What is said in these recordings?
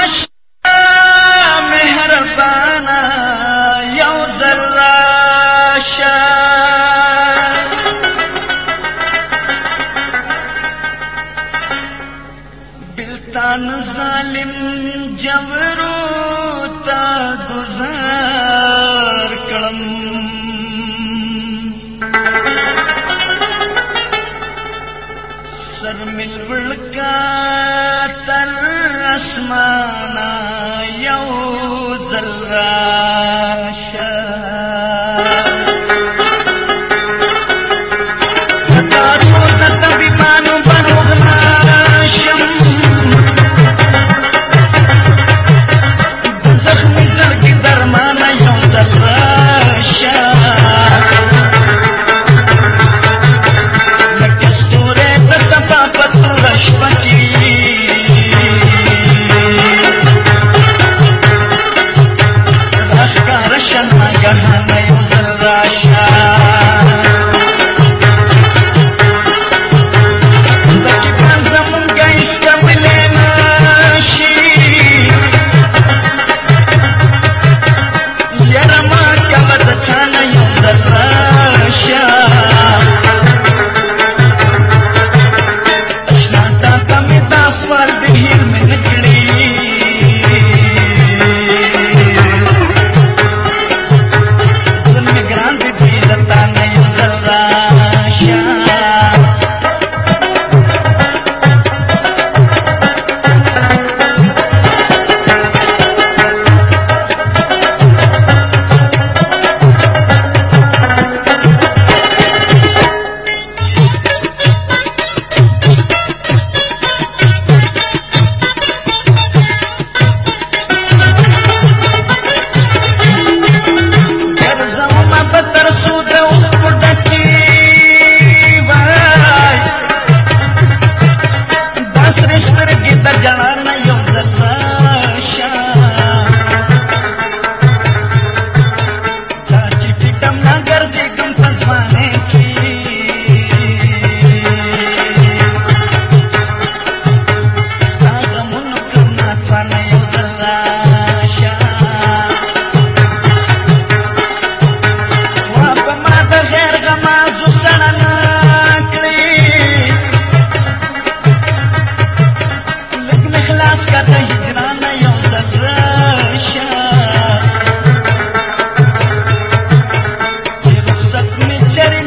عشر اسمانا یو راشه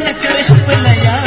la cabeza para allá.